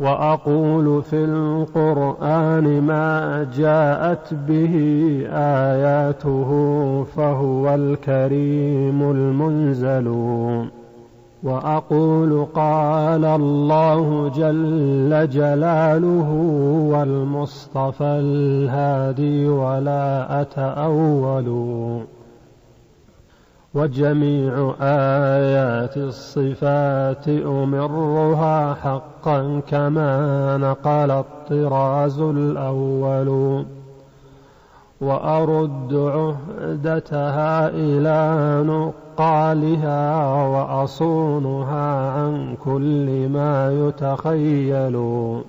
وأقول في القرآن ما جاءت به آياته فهو الكريم المنزل وأقول قال الله جل جلاله والمصطفى الهادي ولا أتأول وجميع آيات الصفات أمرها حقا كما نقل الطراز الأول. وأرد عهدتها إلى نقالها وأصونها عن كل ما يتخيل.